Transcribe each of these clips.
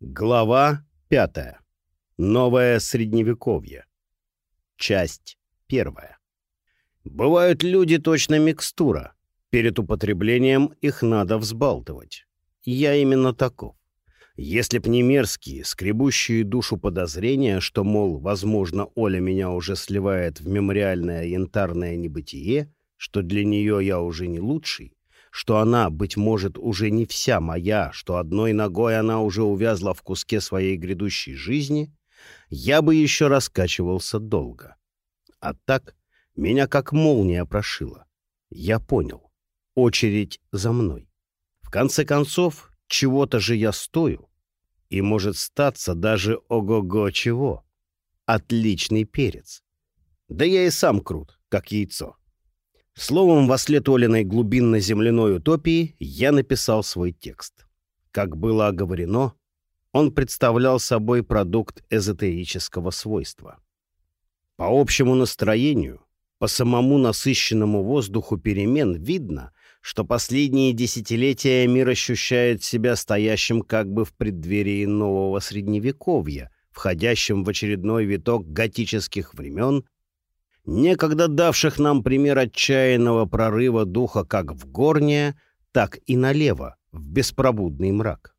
Глава пятая. Новое Средневековье. Часть первая. Бывают люди точно микстура. Перед употреблением их надо взбалтывать. Я именно таков. Если б не мерзкие, скребущие душу подозрения, что, мол, возможно, Оля меня уже сливает в мемориальное янтарное небытие, что для нее я уже не лучший, что она, быть может, уже не вся моя, что одной ногой она уже увязла в куске своей грядущей жизни, я бы еще раскачивался долго. А так меня как молния прошила. Я понял. Очередь за мной. В конце концов, чего-то же я стою. И может статься даже ого-го чего. Отличный перец. Да я и сам крут, как яйцо. Словом, во след Олиной глубинно-земляной утопии я написал свой текст. Как было оговорено, он представлял собой продукт эзотерического свойства. По общему настроению, по самому насыщенному воздуху перемен видно, что последние десятилетия мир ощущает себя стоящим как бы в преддверии нового средневековья, входящим в очередной виток готических времен некогда давших нам пример отчаянного прорыва духа как в горнее, так и налево, в беспробудный мрак.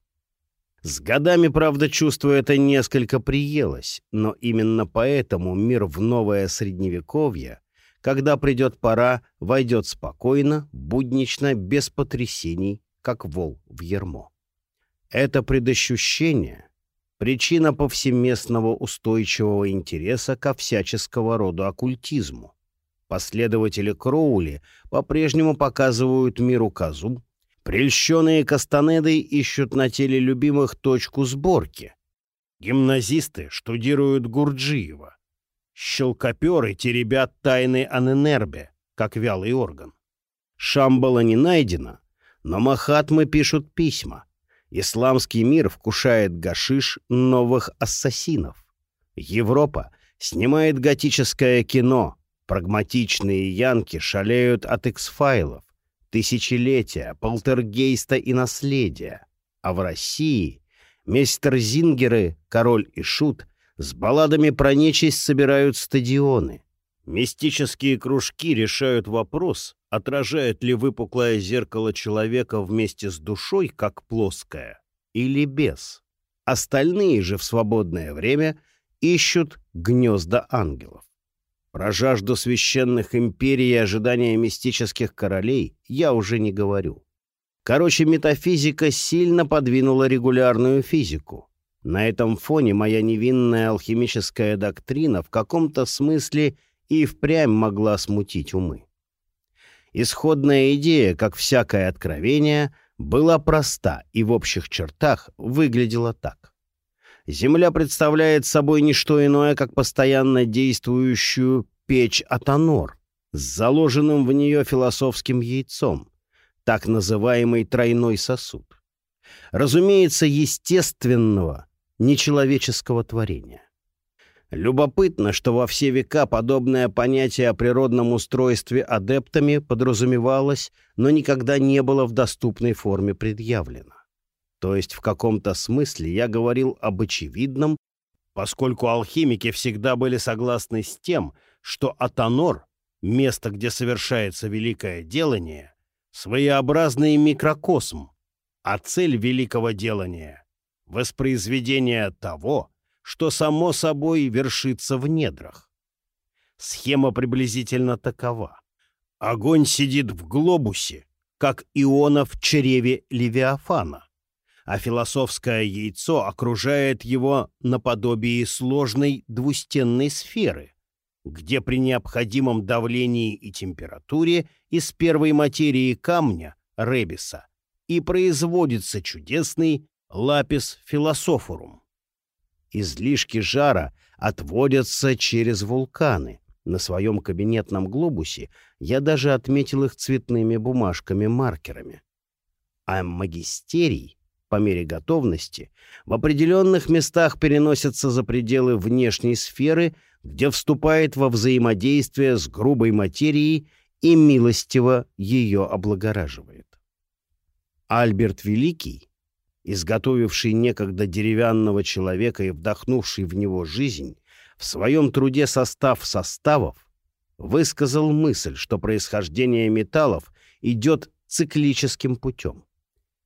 С годами, правда, чувство это несколько приелось, но именно поэтому мир в новое средневековье, когда придет пора, войдет спокойно, буднично, без потрясений, как вол в ермо. Это предощущение причина повсеместного устойчивого интереса ко всяческого рода оккультизму. Последователи Кроули по-прежнему показывают миру козу, прельщенные Кастанедой ищут на теле любимых точку сборки. Гимназисты штудируют Гурджиева. Щелкоперы теребят тайны Аненербе, как вялый орган. Шамбала не найдено, но Махатмы пишут письма. Исламский мир вкушает гашиш новых ассасинов. Европа снимает готическое кино. Прагматичные янки шалеют от X-файлов. Тысячелетия, полтергейста и наследия. А в России мистер Зингеры, король и шут с балладами про нечисть собирают стадионы. Мистические кружки решают вопрос, отражает ли выпуклое зеркало человека вместе с душой, как плоское, или без. Остальные же в свободное время ищут гнезда ангелов. Про жажду священных империй и ожидания мистических королей я уже не говорю. Короче, метафизика сильно подвинула регулярную физику. На этом фоне моя невинная алхимическая доктрина в каком-то смысле – и впрямь могла смутить умы. Исходная идея, как всякое откровение, была проста и в общих чертах выглядела так. Земля представляет собой не что иное, как постоянно действующую печь Атонор с заложенным в нее философским яйцом, так называемый тройной сосуд. Разумеется, естественного, нечеловеческого творения. Любопытно, что во все века подобное понятие о природном устройстве адептами подразумевалось, но никогда не было в доступной форме предъявлено. То есть в каком-то смысле я говорил об очевидном, поскольку алхимики всегда были согласны с тем, что Атонор, место, где совершается великое делание, своеобразный микрокосм, а цель великого делания — воспроизведение того, что само собой вершится в недрах. Схема приблизительно такова. Огонь сидит в глобусе, как иона в чреве Левиафана, а философское яйцо окружает его наподобие сложной двустенной сферы, где при необходимом давлении и температуре из первой материи камня, ребиса, и производится чудесный лапис философорум. Излишки жара отводятся через вулканы. На своем кабинетном глобусе я даже отметил их цветными бумажками-маркерами. А магистерий, по мере готовности, в определенных местах переносится за пределы внешней сферы, где вступает во взаимодействие с грубой материей и милостиво ее облагораживает. Альберт Великий изготовивший некогда деревянного человека и вдохнувший в него жизнь, в своем труде «Состав составов» высказал мысль, что происхождение металлов идет циклическим путем.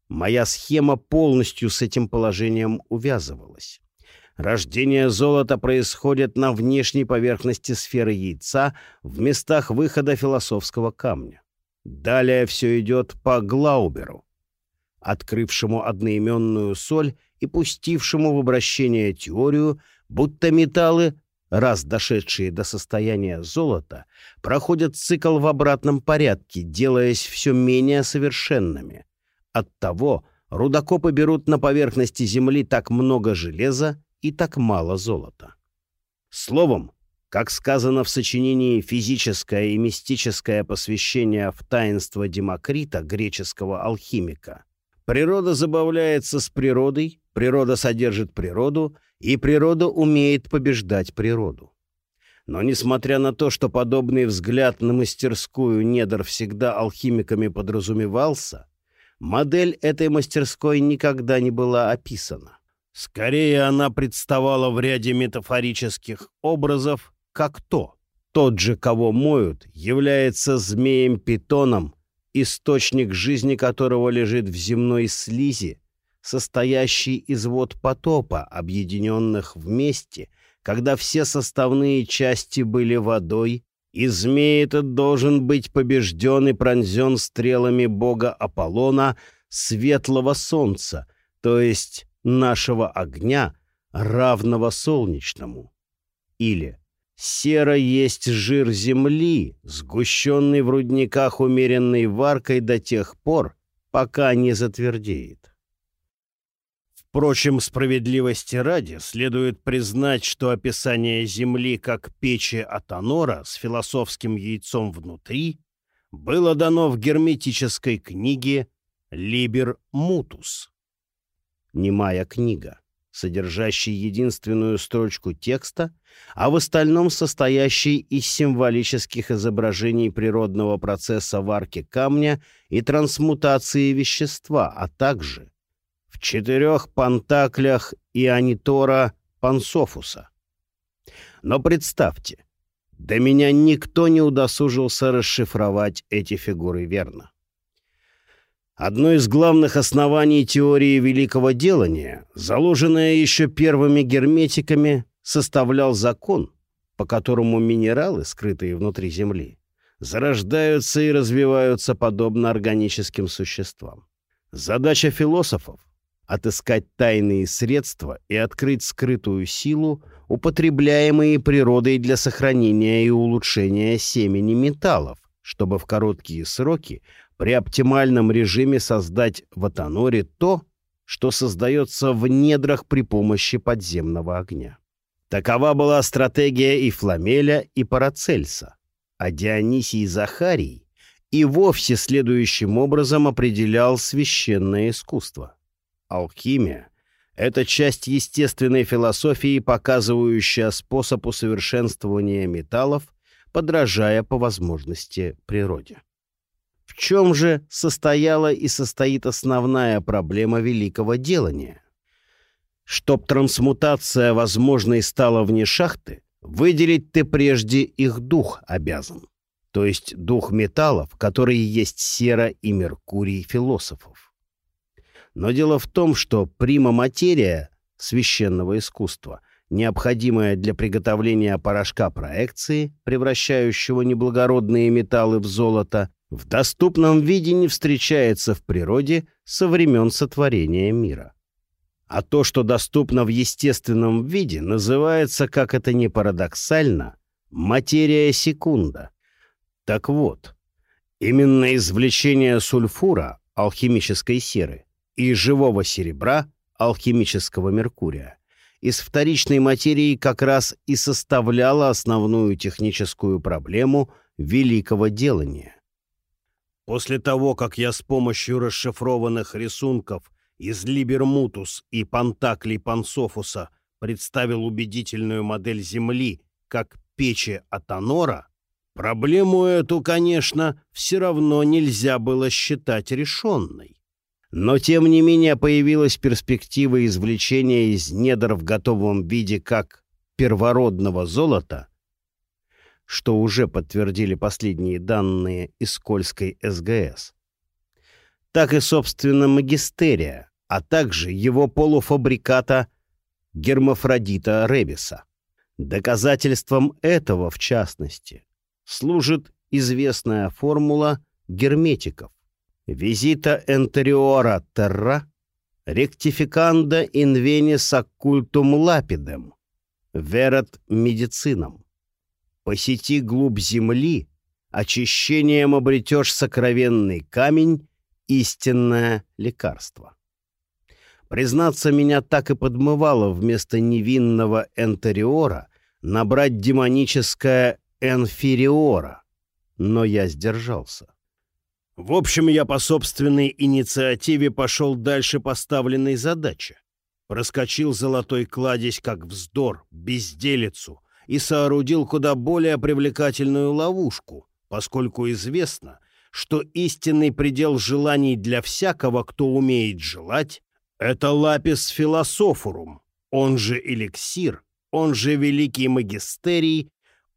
Моя схема полностью с этим положением увязывалась. Рождение золота происходит на внешней поверхности сферы яйца в местах выхода философского камня. Далее все идет по Глауберу, открывшему одноименную соль и пустившему в обращение теорию, будто металлы, раз дошедшие до состояния золота, проходят цикл в обратном порядке, делаясь все менее совершенными. Оттого рудокопы берут на поверхности Земли так много железа и так мало золота. Словом, как сказано в сочинении «Физическое и мистическое посвящение в таинство Демокрита, греческого алхимика», природа забавляется с природой, природа содержит природу, и природа умеет побеждать природу. Но несмотря на то, что подобный взгляд на мастерскую недр всегда алхимиками подразумевался, модель этой мастерской никогда не была описана. Скорее, она представала в ряде метафорических образов, как то. Тот же, кого моют, является змеем-питоном, источник жизни которого лежит в земной слизи, состоящий из вод потопа, объединенных вместе, когда все составные части были водой, и змей этот должен быть побежден и пронзен стрелами бога Аполлона, светлого солнца, то есть нашего огня, равного солнечному. Или Сера есть жир земли, сгущенный в рудниках умеренной варкой до тех пор, пока не затвердеет. Впрочем, справедливости ради следует признать, что описание Земли как печи Атонора с философским яйцом внутри было дано в герметической книге «Либер Мутус». Немая книга содержащий единственную строчку текста, а в остальном состоящий из символических изображений природного процесса варки камня и трансмутации вещества, а также в четырех пантаклях Ионитора Пансофуса. Но представьте, до меня никто не удосужился расшифровать эти фигуры верно. Одно из главных оснований теории великого делания, заложенное еще первыми герметиками, составлял закон, по которому минералы, скрытые внутри Земли, зарождаются и развиваются подобно органическим существам. Задача философов — отыскать тайные средства и открыть скрытую силу, употребляемые природой для сохранения и улучшения семени металлов, чтобы в короткие сроки при оптимальном режиме создать в Атаноре то, что создается в недрах при помощи подземного огня. Такова была стратегия и Фламеля, и Парацельса, а Дионисий Захарий и вовсе следующим образом определял священное искусство. Алхимия — это часть естественной философии, показывающая способ усовершенствования металлов, подражая по возможности природе. В чем же состояла и состоит основная проблема великого делания? Чтоб трансмутация возможной стала вне шахты, выделить ты прежде их дух обязан, то есть дух металлов, которые есть сера и меркурий философов. Но дело в том, что прима-материя священного искусства, необходимая для приготовления порошка проекции, превращающего неблагородные металлы в золото, в доступном виде не встречается в природе со времен сотворения мира. А то, что доступно в естественном виде, называется, как это ни парадоксально, материя секунда. Так вот, именно извлечение сульфура, алхимической серы, и живого серебра, алхимического меркурия, из вторичной материи как раз и составляло основную техническую проблему великого делания. После того, как я с помощью расшифрованных рисунков из Либермутус и Пантаклей Пансофуса представил убедительную модель Земли как печи Атонора, проблему эту, конечно, все равно нельзя было считать решенной. Но тем не менее появилась перспектива извлечения из недр в готовом виде как первородного золота, что уже подтвердили последние данные из Кольской СГС, так и, собственно, магистерия, а также его полуфабриката гермафродита ребиса. Доказательством этого, в частности, служит известная формула герметиков. Визита энтериора терра ректификанда инвенис оккультум лапидем верат медицинам. Посети глубь земли, очищением обретешь сокровенный камень, истинное лекарство. Признаться, меня так и подмывало вместо невинного энтериора набрать демоническое энфириора, но я сдержался. В общем, я по собственной инициативе пошел дальше поставленной задачи. Проскочил золотой кладезь как вздор, безделицу, и соорудил куда более привлекательную ловушку, поскольку известно, что истинный предел желаний для всякого, кто умеет желать, это лапис философурум, он же эликсир, он же великий магистерий,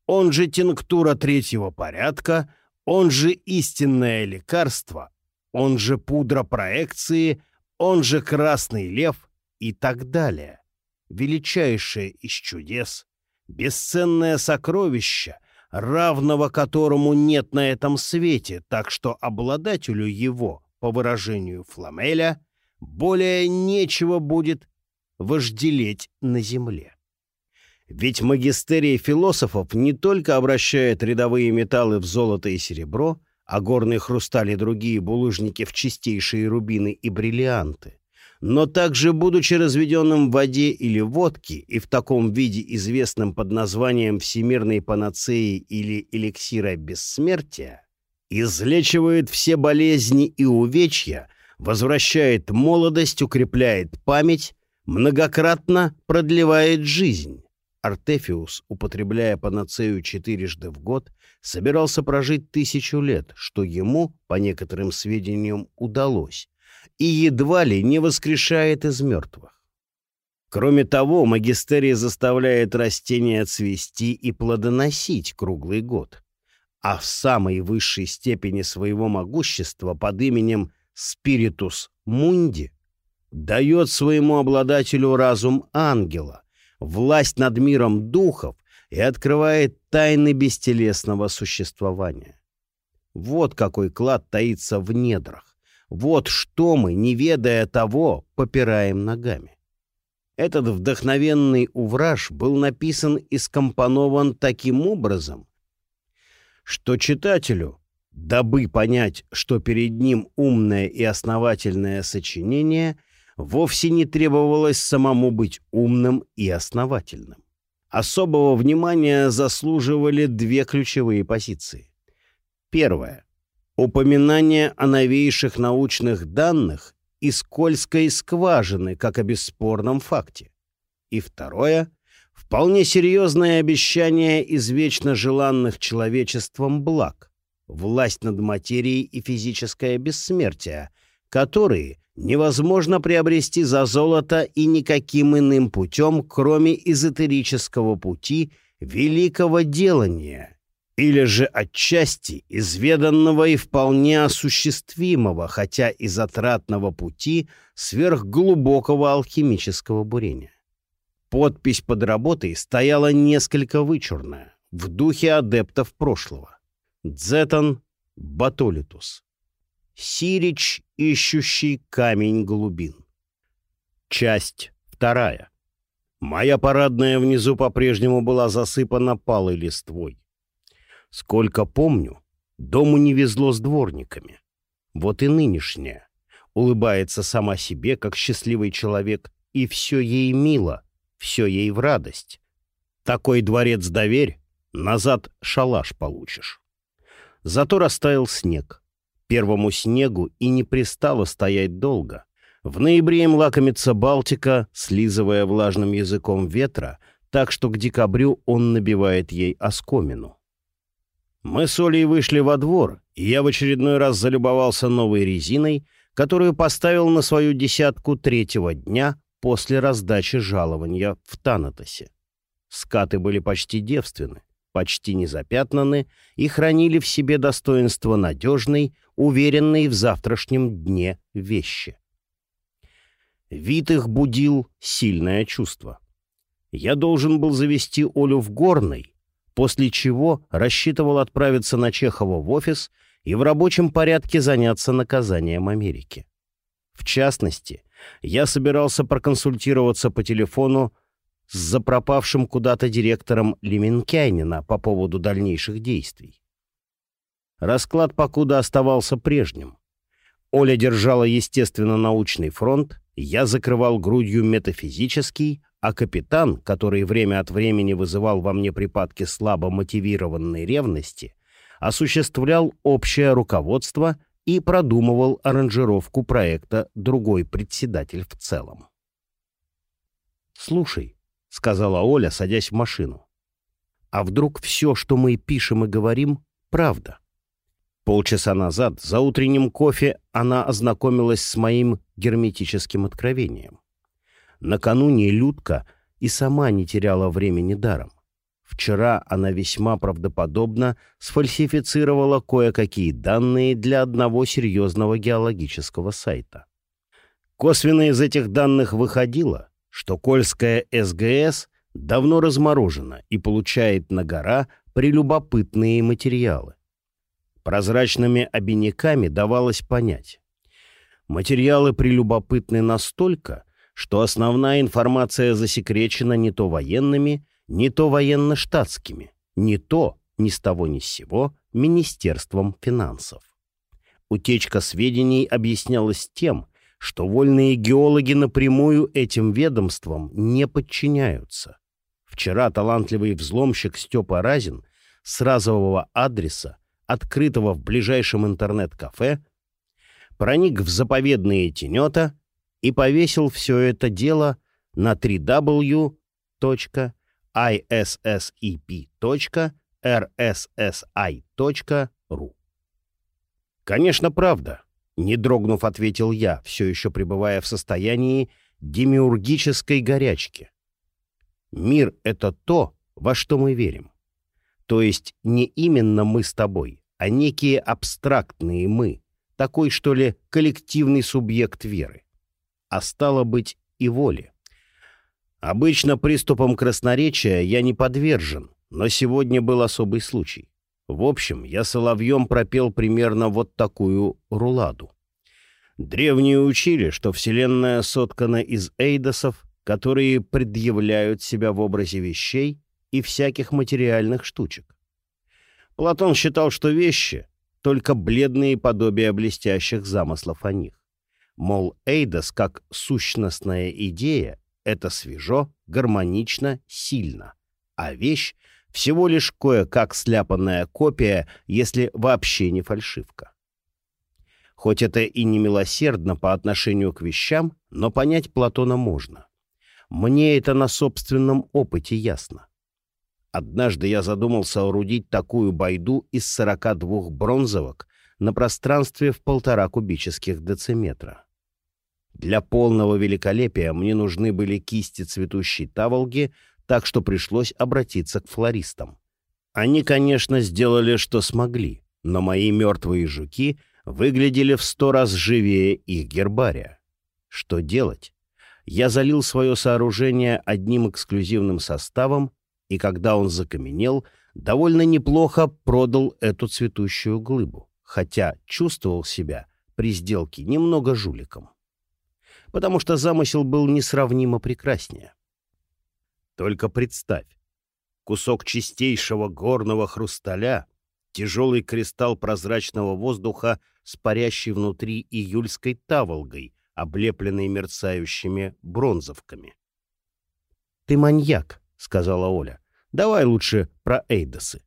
он же тинктура третьего порядка, он же истинное лекарство, он же пудра проекции, он же красный лев и так далее. Величайшее из чудес, бесценное сокровище, равного которому нет на этом свете, так что обладателю его, по выражению Фламеля, более нечего будет вожделеть на земле. Ведь магистерий философов не только обращает рядовые металлы в золото и серебро, а горные хрустали и другие булыжники в чистейшие рубины и бриллианты, но также, будучи разведенным в воде или водке и в таком виде известным под названием всемирной панацеи или эликсира бессмертия, излечивает все болезни и увечья, возвращает молодость, укрепляет память, многократно продлевает жизнь. Артефиус, употребляя панацею четырежды в год, собирался прожить тысячу лет, что ему, по некоторым сведениям, удалось, и едва ли не воскрешает из мертвых. Кроме того, магистерий заставляет растения цвести и плодоносить круглый год, а в самой высшей степени своего могущества под именем Спиритус Мунди дает своему обладателю разум ангела, власть над миром духов и открывает тайны бестелесного существования. Вот какой клад таится в недрах. Вот что мы, не ведая того, попираем ногами. Этот вдохновенный увраж был написан и скомпонован таким образом, что читателю Дабы понять, что перед ним умное и основательное сочинение, вовсе не требовалось самому быть умным и основательным. Особого внимания заслуживали две ключевые позиции. Первое. Упоминание о новейших научных данных и скользкой скважины как о бесспорном факте. И второе. Вполне серьезное обещание извечно желанных человечеством благ, власть над материей и физическое бессмертие, которые невозможно приобрести за золото и никаким иным путем, кроме эзотерического пути великого делания, или же отчасти изведанного и вполне осуществимого, хотя и затратного пути сверхглубокого алхимического бурения. Подпись под работой стояла несколько вычурная, в духе адептов прошлого. Дзетон Батолитус. Сирич, ищущий камень глубин. Часть вторая. Моя парадная внизу по-прежнему была засыпана палой листвой. Сколько помню, дому не везло с дворниками. Вот и нынешняя. Улыбается сама себе, как счастливый человек, и все ей мило, все ей в радость. Такой дворец доверь, назад шалаш получишь. Зато растаял снег. Первому снегу и не пристало стоять долго. В ноябре им лакомится Балтика, слизывая влажным языком ветра, так что к декабрю он набивает ей оскомину. Мы с Олей вышли во двор, и я в очередной раз залюбовался новой резиной, которую поставил на свою десятку третьего дня после раздачи жалования в Танатосе. Скаты были почти девственны, почти незапятнаны и хранили в себе достоинство надежной, уверенной в завтрашнем дне вещи. Вид их будил сильное чувство. Я должен был завести Олю в горной, после чего рассчитывал отправиться на Чехова в офис и в рабочем порядке заняться наказанием Америки. В частности, я собирался проконсультироваться по телефону с запропавшим куда-то директором Леменкайнина по поводу дальнейших действий. Расклад покуда оставался прежним. Оля держала естественно-научный фронт, я закрывал грудью метафизический, а капитан, который время от времени вызывал во мне припадки слабо мотивированной ревности, осуществлял общее руководство и продумывал аранжировку проекта другой председатель в целом. «Слушай», — сказала Оля, садясь в машину, — «а вдруг все, что мы пишем и говорим, правда?» Полчаса назад, за утренним кофе, она ознакомилась с моим герметическим откровением. Накануне Людка и сама не теряла времени даром. Вчера она весьма правдоподобно сфальсифицировала кое-какие данные для одного серьезного геологического сайта. Косвенно из этих данных выходило, что Кольская СГС давно разморожена и получает на гора прелюбопытные материалы. Прозрачными обиняками давалось понять. Материалы прелюбопытны настолько, что основная информация засекречена не то военными, не то военно-штатскими, не то, ни с того ни с сего, Министерством финансов. Утечка сведений объяснялась тем, что вольные геологи напрямую этим ведомствам не подчиняются. Вчера талантливый взломщик Степа Разин с разового адреса, открытого в ближайшем интернет-кафе, проник в заповедные тенета и повесил все это дело на 3w issep.rssi.ru. «Конечно, правда», — не дрогнув, ответил я, все еще пребывая в состоянии демиургической горячки. «Мир — это то, во что мы верим. То есть не именно мы с тобой, а некие абстрактные «мы», такой, что ли, коллективный субъект веры. А стало быть, и воли. Обычно приступом красноречия я не подвержен, но сегодня был особый случай. В общем, я соловьем пропел примерно вот такую руладу. Древние учили, что Вселенная соткана из эйдосов, которые предъявляют себя в образе вещей и всяких материальных штучек. Платон считал, что вещи — только бледные подобия блестящих замыслов о них. Мол, эйдос как сущностная идея это свежо, гармонично, сильно. А вещь — всего лишь кое-как сляпанная копия, если вообще не фальшивка. Хоть это и не милосердно по отношению к вещам, но понять Платона можно. Мне это на собственном опыте ясно. Однажды я задумал соорудить такую байду из 42 бронзовок на пространстве в полтора кубических дециметра. Для полного великолепия мне нужны были кисти цветущей таволги, так что пришлось обратиться к флористам. Они, конечно, сделали, что смогли, но мои мертвые жуки выглядели в сто раз живее их гербария. Что делать? Я залил свое сооружение одним эксклюзивным составом, и когда он закаменел, довольно неплохо продал эту цветущую глыбу, хотя чувствовал себя при сделке немного жуликом потому что замысел был несравнимо прекраснее. Только представь, кусок чистейшего горного хрусталя, тяжелый кристалл прозрачного воздуха с внутри июльской таволгой, облепленной мерцающими бронзовками. «Ты маньяк», — сказала Оля. «Давай лучше про Эйдосы».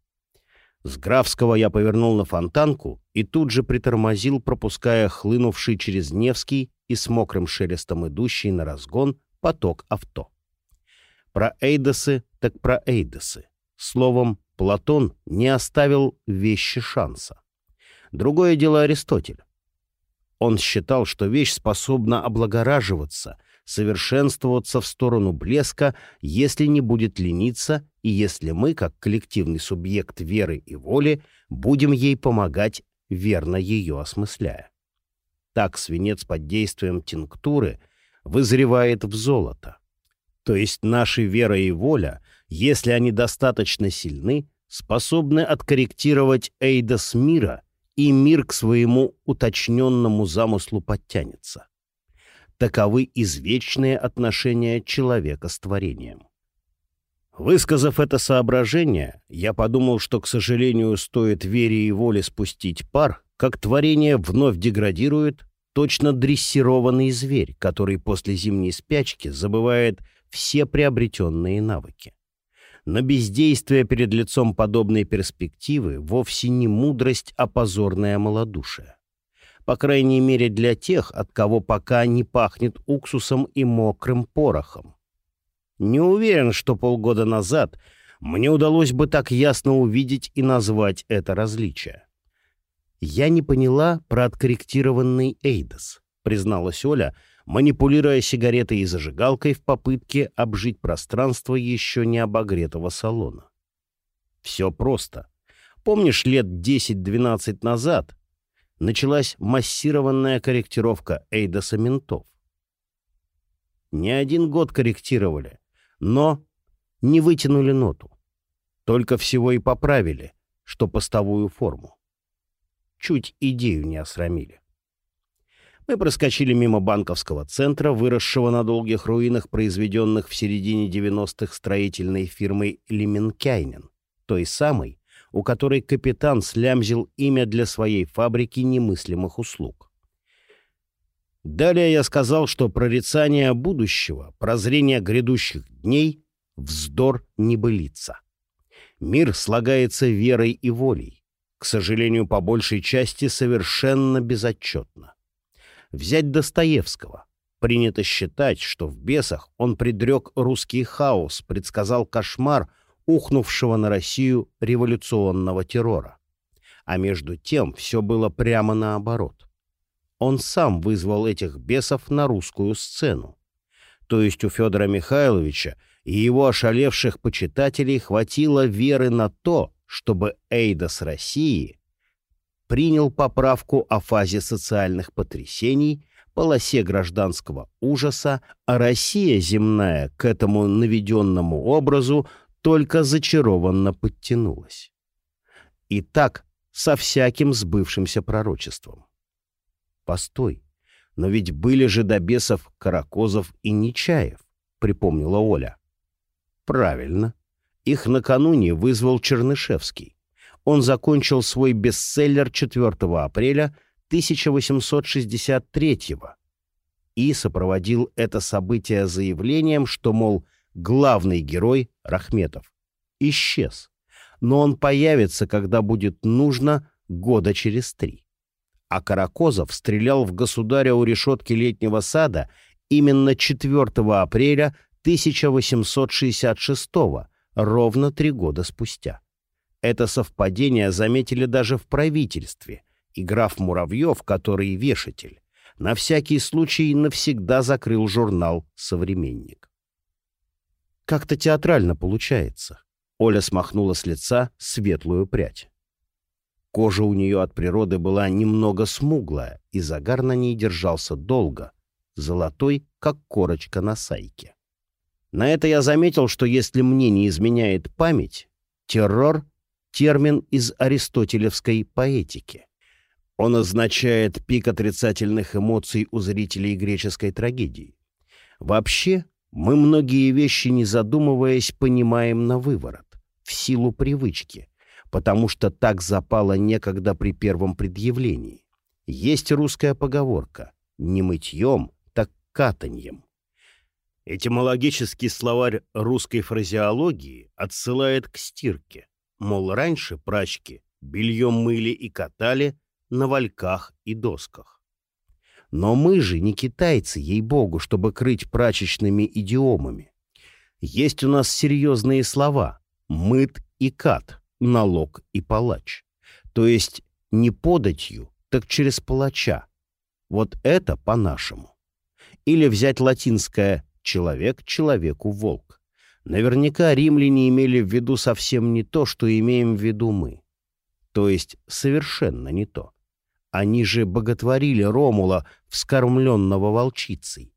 С Графского я повернул на фонтанку и тут же притормозил, пропуская хлынувший через Невский и с мокрым шелестом идущий на разгон поток авто. Про Эйдосы так про Эйдосы. Словом, Платон не оставил вещи шанса. Другое дело Аристотель. Он считал, что вещь способна облагораживаться, совершенствоваться в сторону блеска, если не будет лениться и если мы, как коллективный субъект веры и воли, будем ей помогать, верно ее осмысляя. Так свинец под действием тинктуры вызревает в золото. То есть наши вера и воля, если они достаточно сильны, способны откорректировать Эйдос мира, и мир к своему уточненному замыслу подтянется. Таковы извечные отношения человека с творением. Высказав это соображение, я подумал, что, к сожалению, стоит вере и воле спустить пар, как творение вновь деградирует, точно дрессированный зверь, который после зимней спячки забывает все приобретенные навыки. Но бездействие перед лицом подобной перспективы вовсе не мудрость, а позорное малодушие. По крайней мере для тех, от кого пока не пахнет уксусом и мокрым порохом. Не уверен, что полгода назад мне удалось бы так ясно увидеть и назвать это различие. «Я не поняла про откорректированный Эйдос», — призналась Оля, манипулируя сигаретой и зажигалкой в попытке обжить пространство еще не обогретого салона. «Все просто. Помнишь, лет 10-12 назад началась массированная корректировка Эйдоса ментов? Не один год корректировали, но не вытянули ноту. Только всего и поправили, что постовую форму. Чуть идею не осрамили. Мы проскочили мимо банковского центра, выросшего на долгих руинах, произведенных в середине 90-х строительной фирмой Лименкайнен, той самой, у которой капитан слямзил имя для своей фабрики немыслимых услуг. Далее я сказал, что прорицание будущего, прозрение грядущих дней — вздор небылица. Мир слагается верой и волей, к сожалению, по большей части совершенно безотчетно. Взять Достоевского. Принято считать, что в «Бесах» он предрек русский хаос, предсказал кошмар ухнувшего на Россию революционного террора. А между тем все было прямо наоборот он сам вызвал этих бесов на русскую сцену. То есть у Федора Михайловича и его ошалевших почитателей хватило веры на то, чтобы Эйдос России принял поправку о фазе социальных потрясений, полосе гражданского ужаса, а Россия земная к этому наведенному образу только зачарованно подтянулась. И так со всяким сбывшимся пророчеством. Постой, но ведь были же до бесов Каракозов и Нечаев, припомнила Оля. Правильно. Их накануне вызвал Чернышевский. Он закончил свой бестселлер 4 апреля 1863 и сопроводил это событие заявлением, что, мол, главный герой Рахметов исчез, но он появится, когда будет нужно, года через три а Каракозов стрелял в государя у решетки летнего сада именно 4 апреля 1866 ровно три года спустя. Это совпадение заметили даже в правительстве, и граф Муравьев, который вешатель, на всякий случай навсегда закрыл журнал «Современник». Как-то театрально получается. Оля смахнула с лица светлую прядь. Кожа у нее от природы была немного смуглая, и загар на ней держался долго, золотой, как корочка на сайке. На это я заметил, что если мне не изменяет память, террор — термин из аристотелевской поэтики. Он означает пик отрицательных эмоций у зрителей греческой трагедии. Вообще, мы многие вещи, не задумываясь, понимаем на выворот, в силу привычки, потому что так запало некогда при первом предъявлении. Есть русская поговорка «не мытьем, так катаньем». Этимологический словарь русской фразеологии отсылает к стирке. Мол, раньше прачки бельем мыли и катали на вальках и досках. Но мы же не китайцы, ей-богу, чтобы крыть прачечными идиомами. Есть у нас серьезные слова «мыт» и «кат», налог и палач. То есть не податью, так через палача. Вот это по-нашему. Или взять латинское «человек человеку волк». Наверняка римляне имели в виду совсем не то, что имеем в виду мы. То есть совершенно не то. Они же боготворили Ромула, вскормленного волчицей.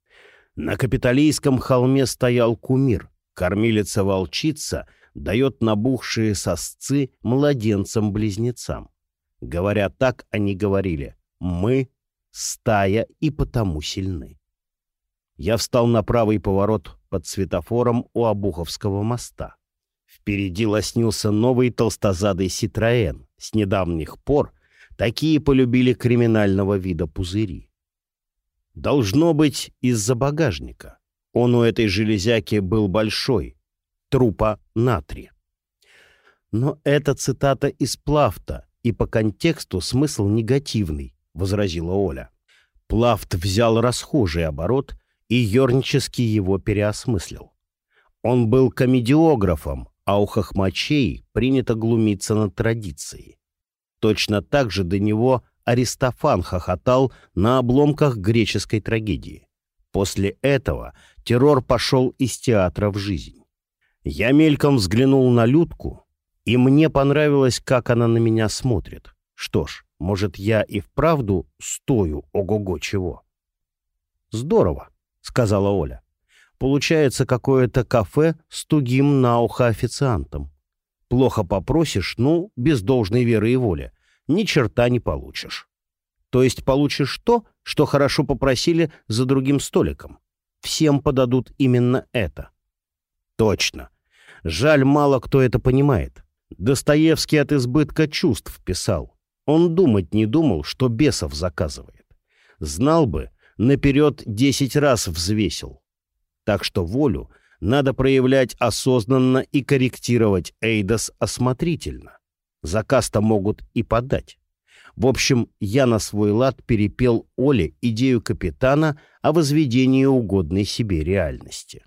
На капиталийском холме стоял кумир. Кормилица-волчица дает набухшие сосцы младенцам-близнецам. Говоря так, они говорили «мы — стая и потому сильны». Я встал на правый поворот под светофором у Обуховского моста. Впереди лоснился новый толстозадый «Ситроэн». С недавних пор такие полюбили криминального вида пузыри. Должно быть, из-за багажника. Он у этой железяки был большой, трупа натрия. Но это цитата из Плафта, и по контексту смысл негативный, — возразила Оля. Плафт взял расхожий оборот и ернически его переосмыслил. Он был комедиографом, а у хохмачей принято глумиться над традицией. Точно так же до него Аристофан хохотал на обломках греческой трагедии. После этого террор пошел из театра в жизнь. Я мельком взглянул на Людку, и мне понравилось, как она на меня смотрит. Что ж, может, я и вправду стою ого-го чего? «Здорово», — сказала Оля. «Получается какое-то кафе с тугим на ухо официантом. Плохо попросишь, ну, без должной веры и воли ни черта не получишь. То есть получишь то, что хорошо попросили за другим столиком. Всем подадут именно это. Точно. Жаль, мало кто это понимает. Достоевский от избытка чувств писал. Он думать не думал, что бесов заказывает. Знал бы, наперед десять раз взвесил. Так что волю надо проявлять осознанно и корректировать Эйдос осмотрительно. Заказ-то могут и подать. В общем, я на свой лад перепел Оле идею капитана о возведении угодной себе реальности.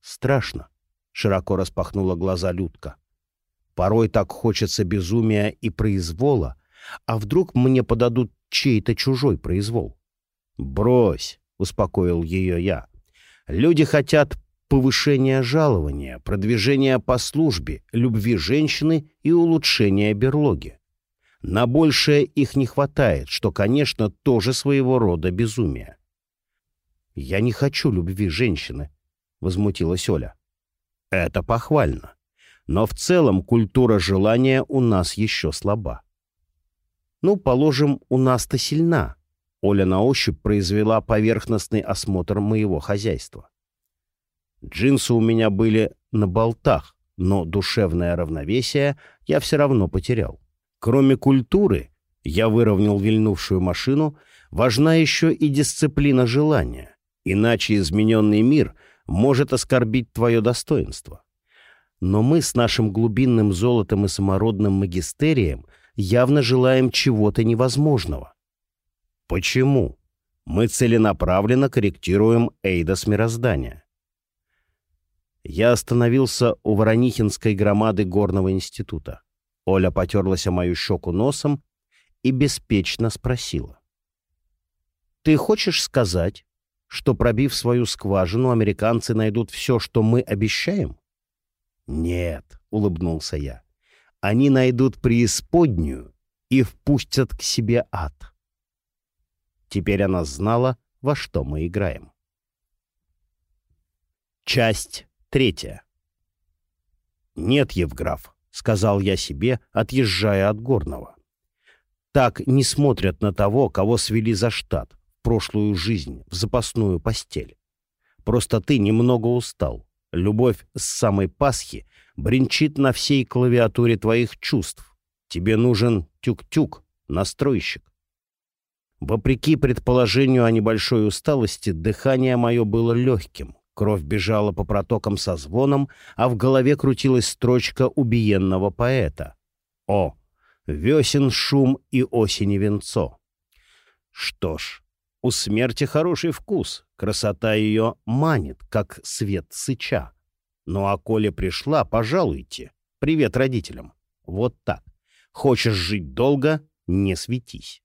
«Страшно», — широко распахнула глаза Людка. «Порой так хочется безумия и произвола, а вдруг мне подадут чей-то чужой произвол?» «Брось», — успокоил ее я. «Люди хотят повышения жалования, продвижения по службе, любви женщины и улучшения берлоги. На большее их не хватает, что, конечно, тоже своего рода безумие. «Я не хочу любви женщины», — возмутилась Оля. «Это похвально. Но в целом культура желания у нас еще слаба». «Ну, положим, у нас-то сильна». Оля на ощупь произвела поверхностный осмотр моего хозяйства. Джинсы у меня были на болтах, но душевное равновесие я все равно потерял. Кроме культуры, я выровнял вильнувшую машину, важна еще и дисциплина желания, иначе измененный мир может оскорбить твое достоинство. Но мы с нашим глубинным золотом и самородным магистерием явно желаем чего-то невозможного. Почему? Мы целенаправленно корректируем эйдос мироздания. Я остановился у Воронихинской громады Горного института. Оля потерлась о мою щеку носом и беспечно спросила. «Ты хочешь сказать, что, пробив свою скважину, американцы найдут все, что мы обещаем?» «Нет», — улыбнулся я, — «они найдут преисподнюю и впустят к себе ад». Теперь она знала, во что мы играем. Часть Третье. «Нет, Евграф», — сказал я себе, отъезжая от Горного. «Так не смотрят на того, кого свели за штат, в прошлую жизнь, в запасную постель. Просто ты немного устал. Любовь с самой Пасхи бренчит на всей клавиатуре твоих чувств. Тебе нужен тюк-тюк, настройщик. Вопреки предположению о небольшой усталости, дыхание мое было легким. Кровь бежала по протокам со звоном, а в голове крутилась строчка убиенного поэта. О, весен шум и осени венцо. Что ж, у смерти хороший вкус, красота ее манит, как свет сыча. Ну а коли пришла, пожалуйте. Привет родителям. Вот так. Хочешь жить долго — не светись.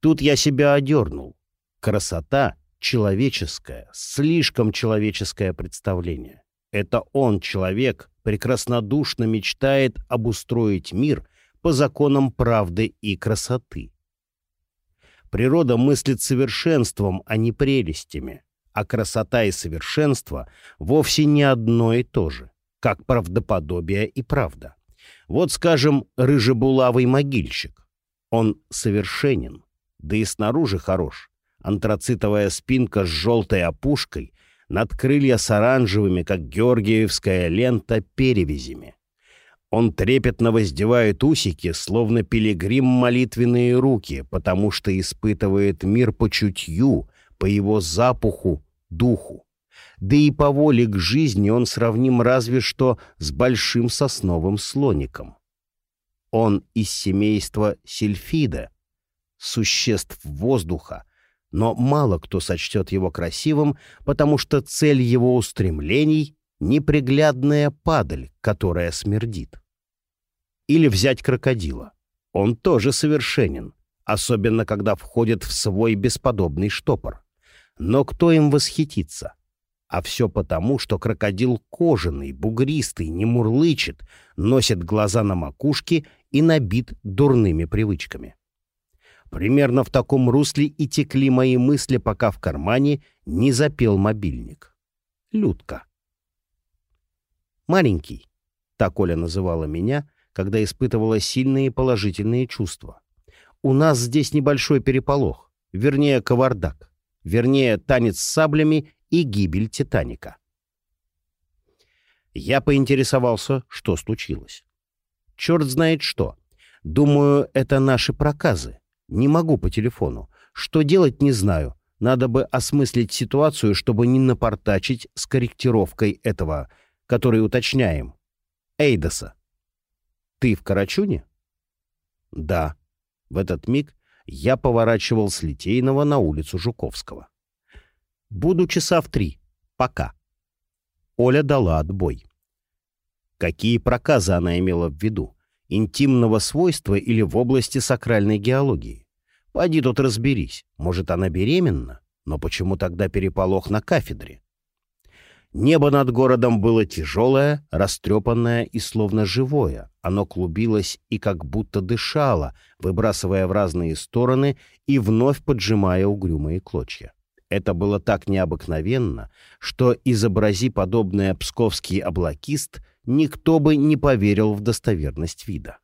Тут я себя одернул. Красота — человеческое, слишком человеческое представление. Это он, человек, прекраснодушно мечтает обустроить мир по законам правды и красоты. Природа мыслит совершенством, а не прелестями, а красота и совершенство вовсе не одно и то же, как правдоподобие и правда. Вот, скажем, рыжебулавый могильщик. Он совершенен, да и снаружи хорош. Антрацитовая спинка с желтой опушкой, надкрылья с оранжевыми, как георгиевская лента, перевязями. Он трепетно воздевает усики, словно пилигрим молитвенные руки, потому что испытывает мир по чутью, по его запаху, духу. Да и по воле к жизни он сравним разве что с большим сосновым слоником. Он из семейства сильфида, существ воздуха, но мало кто сочтет его красивым, потому что цель его устремлений — неприглядная падаль, которая смердит. Или взять крокодила. Он тоже совершенен, особенно когда входит в свой бесподобный штопор. Но кто им восхитится? А все потому, что крокодил кожаный, бугристый, не мурлычет, носит глаза на макушке и набит дурными привычками. Примерно в таком русле и текли мои мысли, пока в кармане не запел мобильник. Людка. Маленький, так Оля называла меня, когда испытывала сильные положительные чувства. У нас здесь небольшой переполох, вернее, кавардак, вернее, танец с саблями и гибель Титаника. Я поинтересовался, что случилось. Черт знает что. Думаю, это наши проказы. Не могу по телефону. Что делать, не знаю. Надо бы осмыслить ситуацию, чтобы не напортачить с корректировкой этого, который уточняем. Эйдоса. Ты в Карачуне? Да. В этот миг я поворачивал с Литейного на улицу Жуковского. Буду часа в три. Пока. Оля дала отбой. Какие проказы она имела в виду? Интимного свойства или в области сакральной геологии? Пойди тут разберись. Может, она беременна? Но почему тогда переполох на кафедре? Небо над городом было тяжелое, растрепанное и словно живое. Оно клубилось и как будто дышало, выбрасывая в разные стороны и вновь поджимая угрюмые клочья. Это было так необыкновенно, что, изобрази подобное псковский облакист, никто бы не поверил в достоверность вида.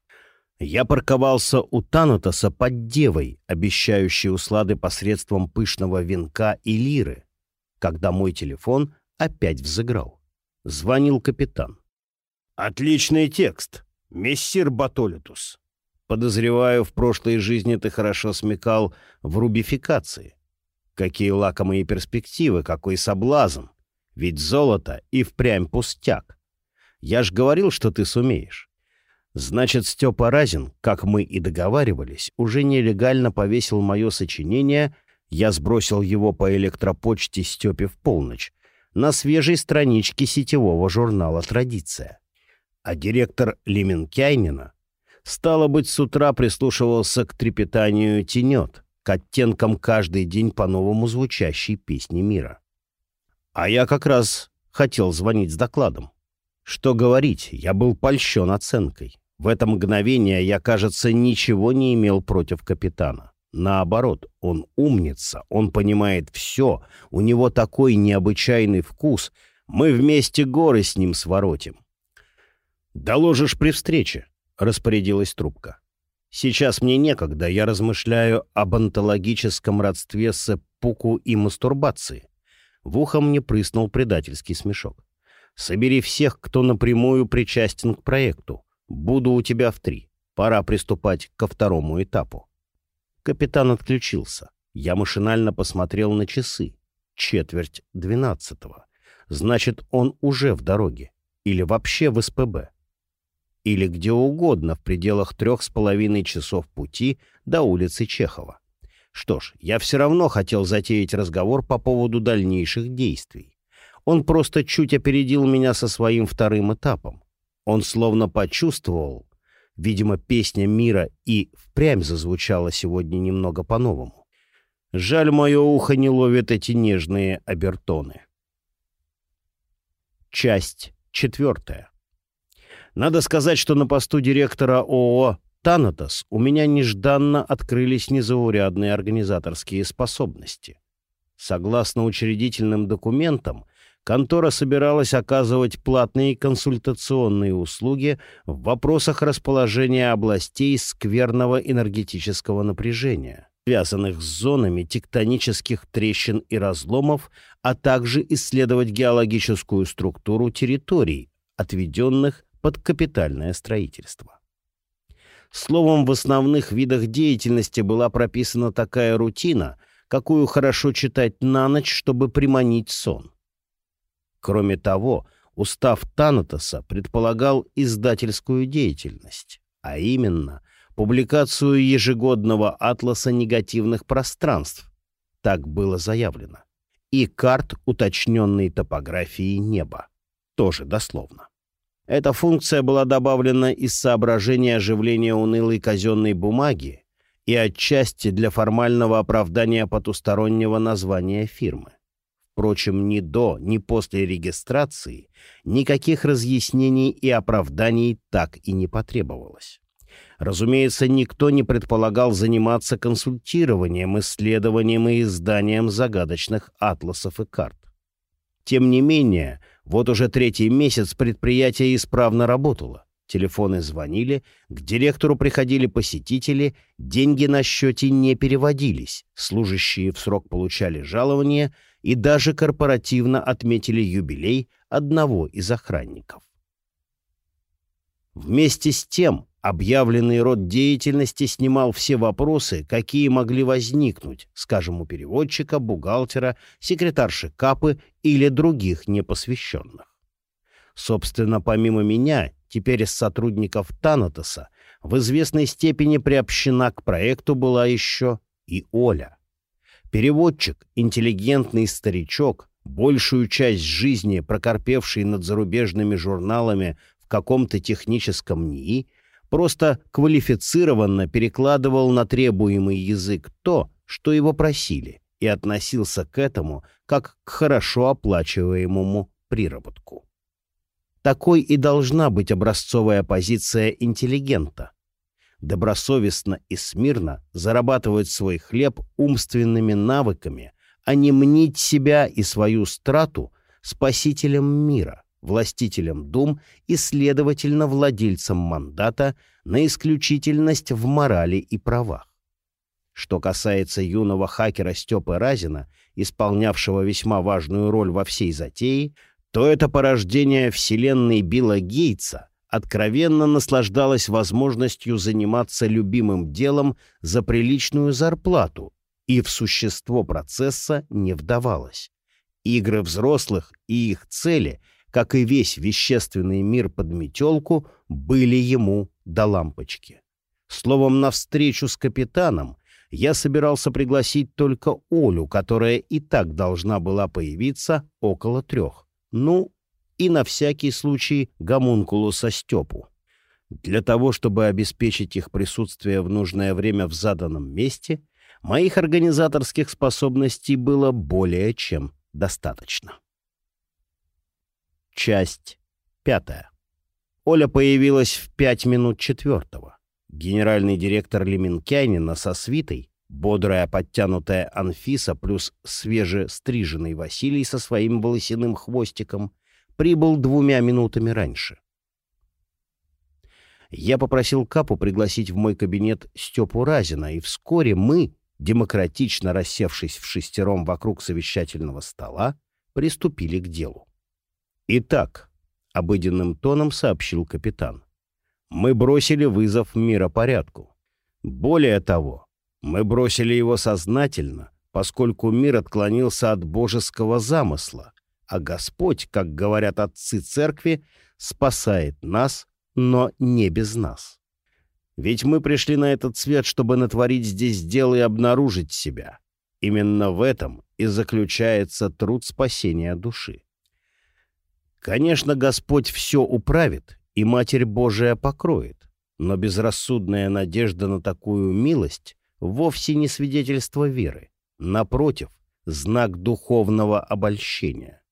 Я парковался у Танатоса под девой, обещающей услады посредством пышного венка и лиры, когда мой телефон опять взыграл. Звонил капитан. «Отличный текст, мессир Батолитус. Подозреваю, в прошлой жизни ты хорошо смекал в рубификации. Какие лакомые перспективы, какой соблазн. Ведь золото и впрямь пустяк. Я ж говорил, что ты сумеешь. Значит, Степа Разин, как мы и договаривались, уже нелегально повесил мое сочинение, я сбросил его по электропочте Степе в полночь, на свежей страничке сетевого журнала «Традиция». А директор Леменкайнина, стало быть, с утра прислушивался к трепетанию «Тенет», к оттенкам каждый день по-новому звучащей песни мира. А я как раз хотел звонить с докладом. Что говорить, я был польщен оценкой. В это мгновение я, кажется, ничего не имел против капитана. Наоборот, он умница, он понимает все, у него такой необычайный вкус, мы вместе горы с ним своротим. «Доложишь при встрече», — распорядилась трубка. «Сейчас мне некогда, я размышляю об онтологическом родстве с пуку и мастурбации». В ухо мне прыснул предательский смешок. «Собери всех, кто напрямую причастен к проекту. Буду у тебя в три. Пора приступать ко второму этапу. Капитан отключился. Я машинально посмотрел на часы. Четверть двенадцатого. Значит, он уже в дороге. Или вообще в СПБ. Или где угодно в пределах трех с половиной часов пути до улицы Чехова. Что ж, я все равно хотел затеять разговор по поводу дальнейших действий. Он просто чуть опередил меня со своим вторым этапом. Он словно почувствовал, Видимо, песня мира и впрямь зазвучала сегодня немного по-новому. Жаль, мое ухо не ловит эти нежные обертоны. Часть четвертая. Надо сказать, что на посту директора ООО «Танатос» у меня нежданно открылись незаурядные организаторские способности. Согласно учредительным документам, контора собиралась оказывать платные консультационные услуги в вопросах расположения областей скверного энергетического напряжения, связанных с зонами тектонических трещин и разломов, а также исследовать геологическую структуру территорий, отведенных под капитальное строительство. Словом, в основных видах деятельности была прописана такая рутина, какую хорошо читать на ночь, чтобы приманить сон. Кроме того, устав Танатоса предполагал издательскую деятельность, а именно публикацию ежегодного атласа негативных пространств, так было заявлено, и карт уточненной топографии неба, тоже дословно. Эта функция была добавлена из соображения оживления унылой казенной бумаги и отчасти для формального оправдания потустороннего названия фирмы. Впрочем, ни до, ни после регистрации никаких разъяснений и оправданий так и не потребовалось. Разумеется, никто не предполагал заниматься консультированием, исследованием и изданием загадочных атласов и карт. Тем не менее, вот уже третий месяц предприятие исправно работало. Телефоны звонили, к директору приходили посетители, деньги на счете не переводились, служащие в срок получали жалования и даже корпоративно отметили юбилей одного из охранников. Вместе с тем Объявленный род деятельности снимал все вопросы, какие могли возникнуть, скажем, у переводчика, бухгалтера, секретарши КАПы или других непосвященных. Собственно, помимо меня, теперь из сотрудников Танатоса в известной степени приобщена к проекту была еще и Оля. Переводчик, интеллигентный старичок, большую часть жизни прокорпевший над зарубежными журналами в каком-то техническом НИИ, просто квалифицированно перекладывал на требуемый язык то, что его просили, и относился к этому как к хорошо оплачиваемому приработку. Такой и должна быть образцовая позиция интеллигента. Добросовестно и смирно зарабатывать свой хлеб умственными навыками, а не мнить себя и свою страту спасителем мира — властителем дум и, следовательно, владельцем мандата на исключительность в морали и правах. Что касается юного хакера Степы Разина, исполнявшего весьма важную роль во всей затее, то это порождение вселенной Билла Гейтса откровенно наслаждалось возможностью заниматься любимым делом за приличную зарплату и в существо процесса не вдавалось. Игры взрослых и их цели — как и весь вещественный мир под метелку, были ему до лампочки. Словом, на встречу с капитаном я собирался пригласить только Олю, которая и так должна была появиться около трех. Ну, и на всякий случай гомункулуса Степу. Для того, чтобы обеспечить их присутствие в нужное время в заданном месте, моих организаторских способностей было более чем достаточно. Часть пятая. Оля появилась в пять минут четвертого. Генеральный директор Леменкянина со свитой, бодрая подтянутая Анфиса плюс свежестриженный Василий со своим волосяным хвостиком, прибыл двумя минутами раньше. Я попросил Капу пригласить в мой кабинет Степу Разина, и вскоре мы, демократично рассевшись в шестером вокруг совещательного стола, приступили к делу. «Итак», — обыденным тоном сообщил капитан, — «мы бросили вызов миропорядку. Более того, мы бросили его сознательно, поскольку мир отклонился от божеского замысла, а Господь, как говорят отцы церкви, спасает нас, но не без нас. Ведь мы пришли на этот свет, чтобы натворить здесь дело и обнаружить себя. Именно в этом и заключается труд спасения души. Конечно, Господь все управит, и Матерь Божия покроет. Но безрассудная надежда на такую милость вовсе не свидетельство веры. Напротив, знак духовного обольщения.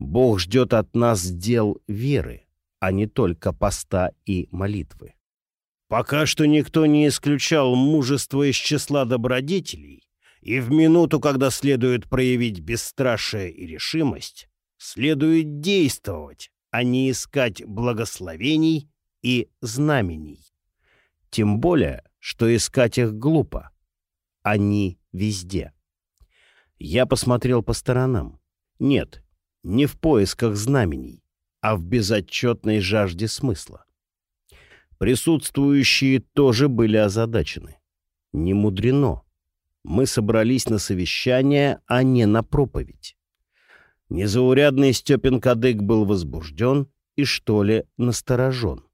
Бог ждет от нас дел веры, а не только поста и молитвы. Пока что никто не исключал мужество из числа добродетелей, и в минуту, когда следует проявить бесстрашие и решимость, следует действовать, а не искать благословений и знамений. Тем более, что искать их глупо. Они везде. Я посмотрел по сторонам. Нет, не в поисках знамений, а в безотчетной жажде смысла. Присутствующие тоже были озадачены. Не мудрено. Мы собрались на совещание, а не на проповедь. Незаурядный Степин Кадык был возбужден и, что ли, насторожен.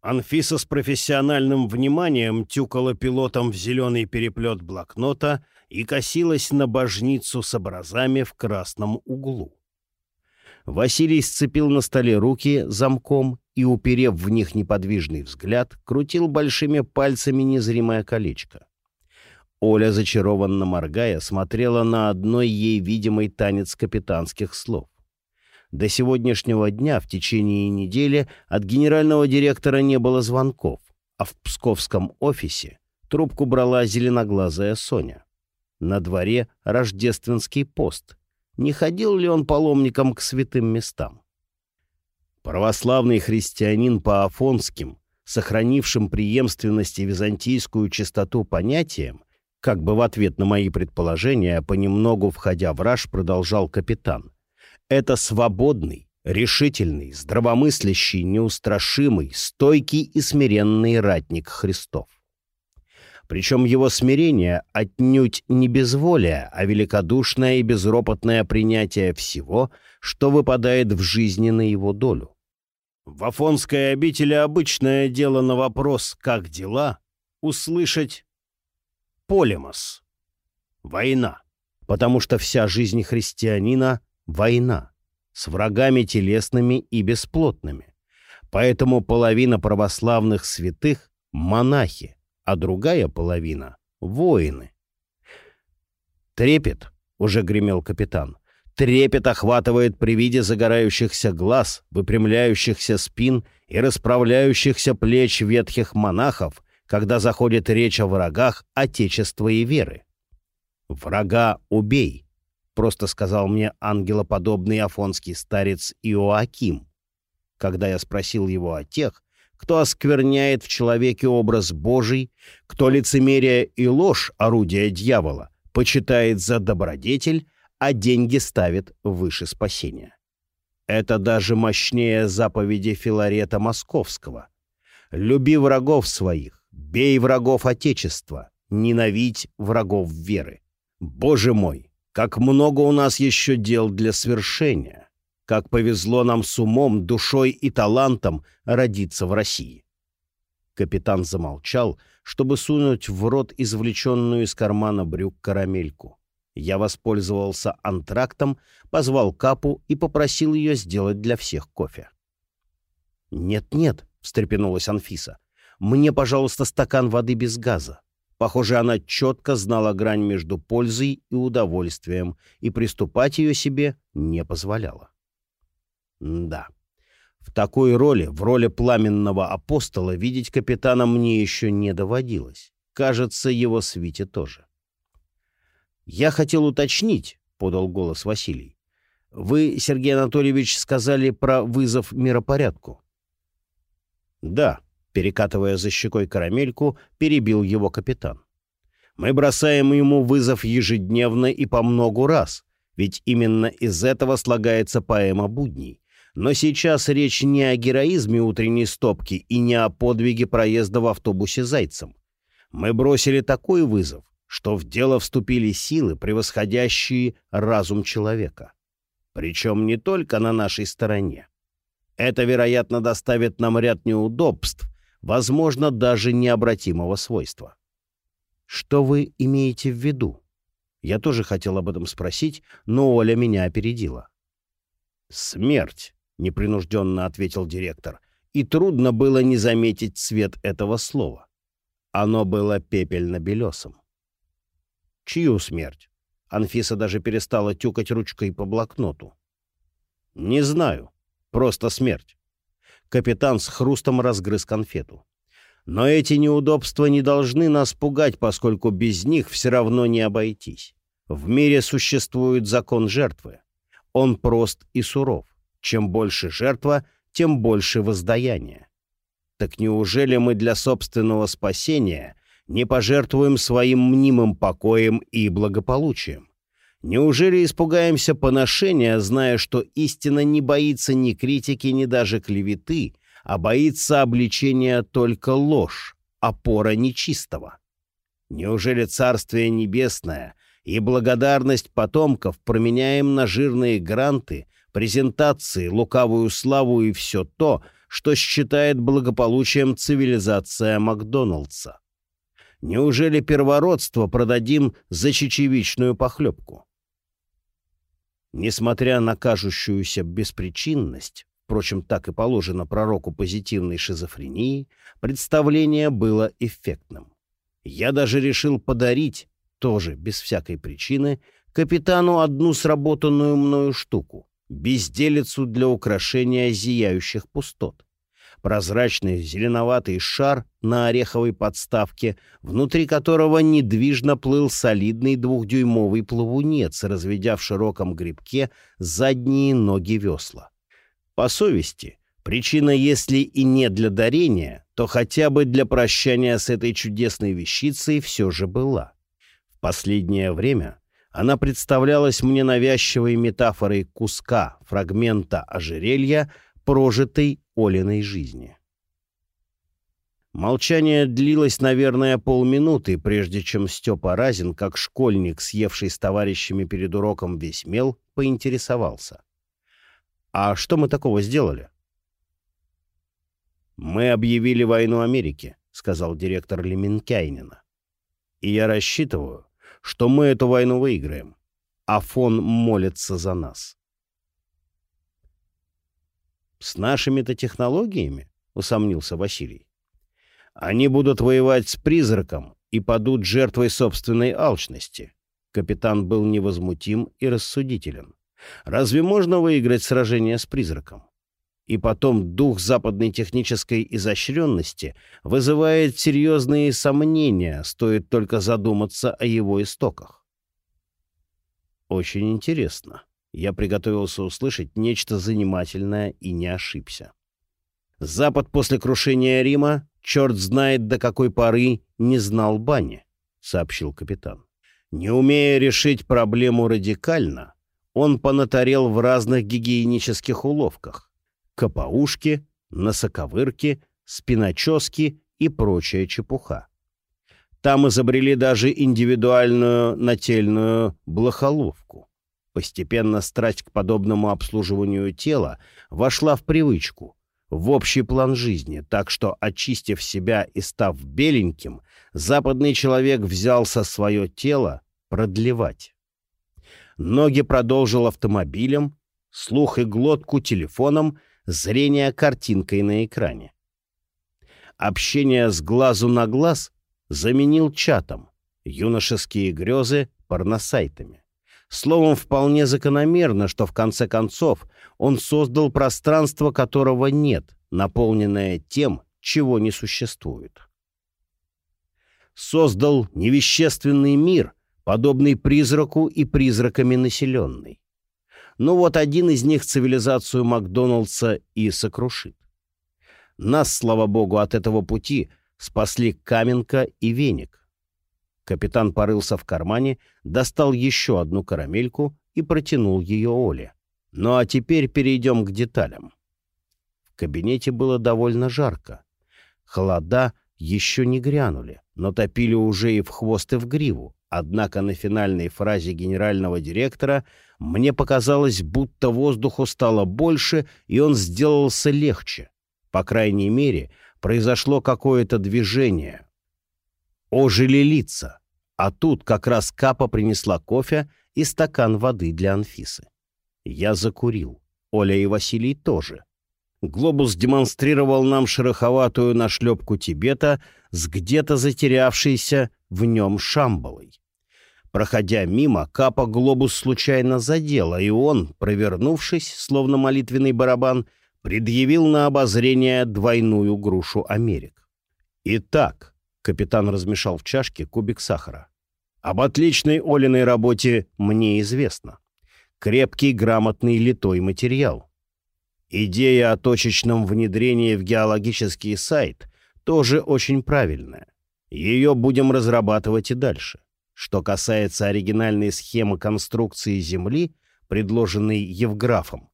Анфиса с профессиональным вниманием тюкала пилотом в зеленый переплет блокнота и косилась на божницу с образами в красном углу. Василий сцепил на столе руки замком и, уперев в них неподвижный взгляд, крутил большими пальцами незримое колечко. Оля, зачарованно моргая, смотрела на одной ей видимый танец капитанских слов. До сегодняшнего дня в течение недели от генерального директора не было звонков, а в псковском офисе трубку брала зеленоглазая Соня. На дворе рождественский пост. Не ходил ли он паломником к святым местам? Православный христианин по Афонским, сохранившим преемственность и византийскую чистоту понятиям, как бы в ответ на мои предположения, понемногу входя в раж, продолжал капитан. Это свободный, решительный, здравомыслящий, неустрашимый, стойкий и смиренный ратник Христов. Причем его смирение отнюдь не безволие, а великодушное и безропотное принятие всего, что выпадает в жизни на его долю. В Афонской обители обычное дело на вопрос «как дела?» услышать полемос — война, потому что вся жизнь христианина — война с врагами телесными и бесплотными. Поэтому половина православных святых — монахи, а другая половина — воины. «Трепет», — уже гремел капитан, — «трепет охватывает при виде загорающихся глаз, выпрямляющихся спин и расправляющихся плеч ветхих монахов, когда заходит речь о врагах Отечества и веры. «Врага убей», — просто сказал мне ангелоподобный афонский старец Иоаким, когда я спросил его о тех, кто оскверняет в человеке образ Божий, кто лицемерие и ложь, орудия дьявола, почитает за добродетель, а деньги ставит выше спасения. Это даже мощнее заповеди Филарета Московского. «Люби врагов своих, бей врагов Отечества, ненавидь врагов веры». Боже мой, как много у нас еще дел для свершения! Как повезло нам с умом, душой и талантом родиться в России. Капитан замолчал, чтобы сунуть в рот извлеченную из кармана брюк карамельку. Я воспользовался антрактом, позвал Капу и попросил ее сделать для всех кофе. «Нет-нет», — встрепенулась Анфиса, — «мне, пожалуйста, стакан воды без газа». Похоже, она четко знала грань между пользой и удовольствием, и приступать ее себе не позволяла. Да. В такой роли, в роли пламенного апостола, видеть капитана мне еще не доводилось. Кажется, его свите тоже. «Я хотел уточнить», — подал голос Василий. «Вы, Сергей Анатольевич, сказали про вызов миропорядку». «Да», — перекатывая за щекой карамельку, перебил его капитан. «Мы бросаем ему вызов ежедневно и по многу раз, ведь именно из этого слагается поэма будней, но сейчас речь не о героизме утренней стопки и не о подвиге проезда в автобусе зайцем. Мы бросили такой вызов, что в дело вступили силы, превосходящие разум человека. Причем не только на нашей стороне. Это, вероятно, доставит нам ряд неудобств, возможно, даже необратимого свойства. Что вы имеете в виду? Я тоже хотел об этом спросить, но Оля меня опередила. Смерть. — непринужденно ответил директор. и трудно было не заметить цвет этого слова. Оно было пепельно-белесым. Чью смерть? Анфиса даже перестала тюкать ручкой по блокноту. «Не знаю. Просто смерть». Капитан с хрустом разгрыз конфету. «Но эти неудобства не должны нас пугать, поскольку без них все равно не обойтись. В мире существует закон жертвы. Он прост и суров. Чем больше жертва, тем больше воздаяние. Так неужели мы для собственного спасения не пожертвуем своим мнимым покоем и благополучием? Неужели испугаемся поношения, зная, что истина не боится ни критики, ни даже клеветы, а боится обличения только ложь, опора нечистого? Неужели Царствие Небесное и благодарность потомков променяем на жирные гранты, презентации, лукавую славу и все то, что считает благополучием цивилизация Макдоналдса? Неужели первородство продадим за чечевичную похлебку? Несмотря на кажущуюся беспричинность, впрочем, так и положено пророку позитивной шизофрении, представление было эффектным. Я даже решил подарить, тоже без всякой причины, капитану одну сработанную мною штуку — безделицу для украшения зияющих пустот прозрачный зеленоватый шар на ореховой подставке, внутри которого недвижно плыл солидный двухдюймовый плавунец, разведя в широком грибке задние ноги весла. По совести, причина, если и не для дарения, то хотя бы для прощания с этой чудесной вещицей все же была. В последнее время она представлялась мне навязчивой метафорой куска, фрагмента ожерелья, прожитой Олиной жизни. Молчание длилось, наверное, полминуты, прежде чем Степа Разин, как школьник, съевший с товарищами перед уроком весь мел, поинтересовался. «А что мы такого сделали?» «Мы объявили войну Америке», — сказал директор Леменкайнина. «И я рассчитываю, что мы эту войну выиграем, а фон молится за нас». «С нашими-то технологиями?» — усомнился Василий. «Они будут воевать с призраком и падут жертвой собственной алчности». Капитан был невозмутим и рассудителен. «Разве можно выиграть сражение с призраком?» И потом дух западной технической изощренности вызывает серьезные сомнения, стоит только задуматься о его истоках. Очень интересно. Я приготовился услышать нечто занимательное и не ошибся. Запад после крушения Рима, черт знает до какой поры, не знал бани, — сообщил капитан. Не умея решить проблему радикально, он понатарел в разных гигиенических уловках — капаушки, носоковырки, спиночески и прочая чепуха. Там изобрели даже индивидуальную нательную блохоловку. Постепенно страсть к подобному обслуживанию тела вошла в привычку, в общий план жизни, так что, очистив себя и став беленьким, западный человек взялся свое тело продлевать. Ноги продолжил автомобилем, слух и глотку телефоном, зрение картинкой на экране. Общение с глазу на глаз заменил чатом, юношеские грезы — порносайтами. Словом, вполне закономерно, что в конце концов он создал пространство, которого нет, наполненное тем, чего не существует. Создал невещественный мир, подобный призраку и призраками населенный. Но вот один из них цивилизацию Макдоналдса и сокрушит. Нас, слава богу, от этого пути спасли Каменка и Веник. Капитан порылся в кармане, достал еще одну карамельку и протянул ее Оле. Ну а теперь перейдем к деталям. В кабинете было довольно жарко. Холода еще не грянули, но топили уже и в хвост, и в гриву. Однако на финальной фразе генерального директора мне показалось, будто воздуху стало больше, и он сделался легче. По крайней мере, произошло какое-то движение. Ожили лица. А тут как раз Капа принесла кофе и стакан воды для Анфисы. Я закурил. Оля и Василий тоже. глобус демонстрировал нам шероховатую нашлепку Тибета с где-то затерявшейся в нем шамбалой. Проходя мимо, Капа глобус случайно задела, и он, провернувшись, словно молитвенный барабан, предъявил на обозрение двойную грушу Америк. «Итак», — капитан размешал в чашке кубик сахара, — «об отличной Олиной работе мне известно. Крепкий, грамотный, литой материал. Идея о точечном внедрении в геологический сайт тоже очень правильная. Ее будем разрабатывать и дальше. Что касается оригинальной схемы конструкции Земли, предложенной Евграфом,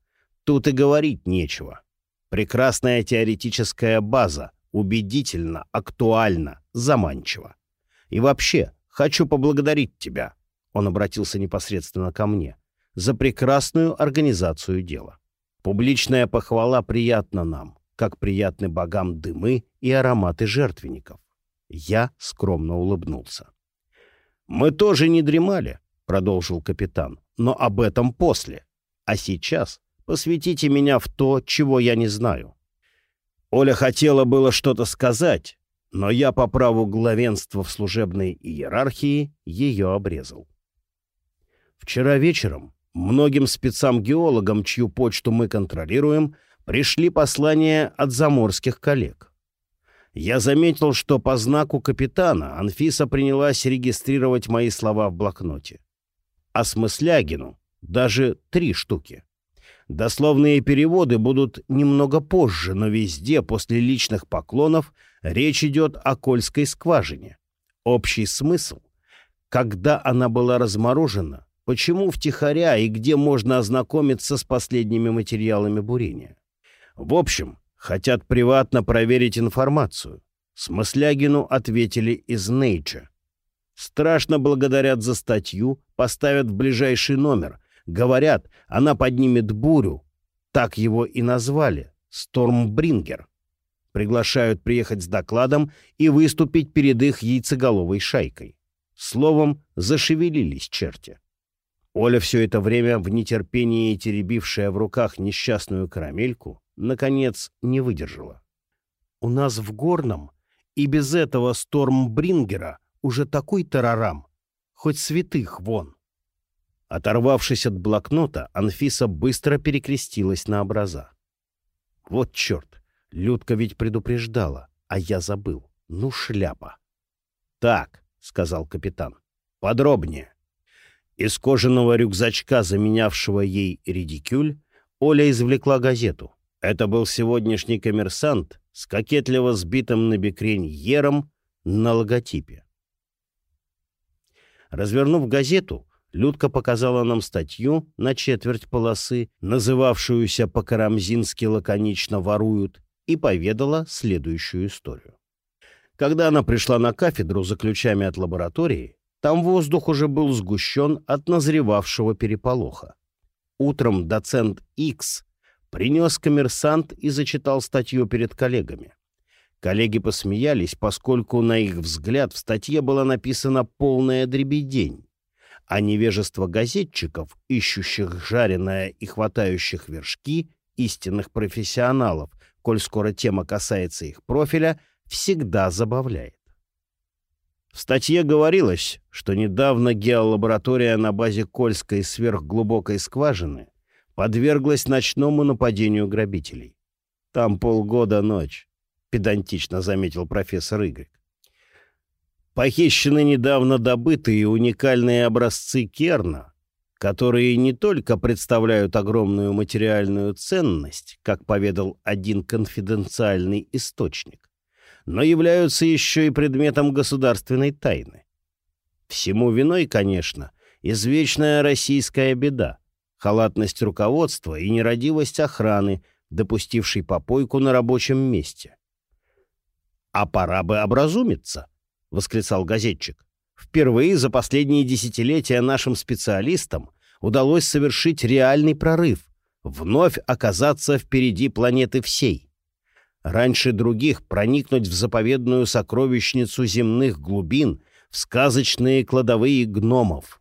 тут и говорить нечего. Прекрасная теоретическая база, убедительно, актуально, заманчиво. И вообще, хочу поблагодарить тебя, он обратился непосредственно ко мне, за прекрасную организацию дела. Публичная похвала приятна нам, как приятны богам дымы и ароматы жертвенников. Я скромно улыбнулся. «Мы тоже не дремали», — продолжил капитан, — «но об этом после. А сейчас посвятите меня в то, чего я не знаю». Оля хотела было что-то сказать, но я по праву главенства в служебной иерархии ее обрезал. Вчера вечером многим спецам-геологам, чью почту мы контролируем, пришли послания от заморских коллег я заметил, что по знаку капитана Анфиса принялась регистрировать мои слова в блокноте. А Смыслягину даже три штуки. Дословные переводы будут немного позже, но везде после личных поклонов речь идет о Кольской скважине. Общий смысл — когда она была разморожена, почему втихаря и где можно ознакомиться с последними материалами бурения. В общем, Хотят приватно проверить информацию. Смыслягину ответили из Nature. Страшно благодарят за статью, поставят в ближайший номер. Говорят, она поднимет бурю. Так его и назвали. Стормбрингер. Приглашают приехать с докладом и выступить перед их яйцеголовой шайкой. Словом, зашевелились черти. Оля все это время, в нетерпении теребившая в руках несчастную карамельку, наконец, не выдержала. «У нас в Горном и без этого Стормбрингера уже такой тарарам, хоть святых вон». Оторвавшись от блокнота, Анфиса быстро перекрестилась на образа. «Вот черт! Людка ведь предупреждала, а я забыл. Ну, шляпа!» «Так», — сказал капитан, — «подробнее». Из кожаного рюкзачка, заменявшего ей редикюль, Оля извлекла газету. Это был сегодняшний коммерсант с кокетливо сбитым на бекрень ером на логотипе. Развернув газету, Людка показала нам статью на четверть полосы, называвшуюся по-карамзински лаконично «Воруют», и поведала следующую историю. Когда она пришла на кафедру за ключами от лаборатории, там воздух уже был сгущен от назревавшего переполоха. Утром доцент Икс принес коммерсант и зачитал статью перед коллегами. Коллеги посмеялись, поскольку, на их взгляд, в статье была написана полная дребедень, а невежество газетчиков, ищущих жареное и хватающих вершки, истинных профессионалов, коль скоро тема касается их профиля, всегда забавляет. В статье говорилось, что недавно геолаборатория на базе Кольской сверхглубокой скважины подверглась ночному нападению грабителей. Там полгода ночь, педантично заметил профессор Игорь. Похищены недавно добытые уникальные образцы керна, которые не только представляют огромную материальную ценность, как поведал один конфиденциальный источник, но являются еще и предметом государственной тайны. Всему виной, конечно, извечная российская беда — халатность руководства и нерадивость охраны, допустившей попойку на рабочем месте. «А пора бы образумиться», — восклицал газетчик. «Впервые за последние десятилетия нашим специалистам удалось совершить реальный прорыв, вновь оказаться впереди планеты всей. Раньше других проникнуть в заповедную сокровищницу земных глубин, в сказочные кладовые гномов».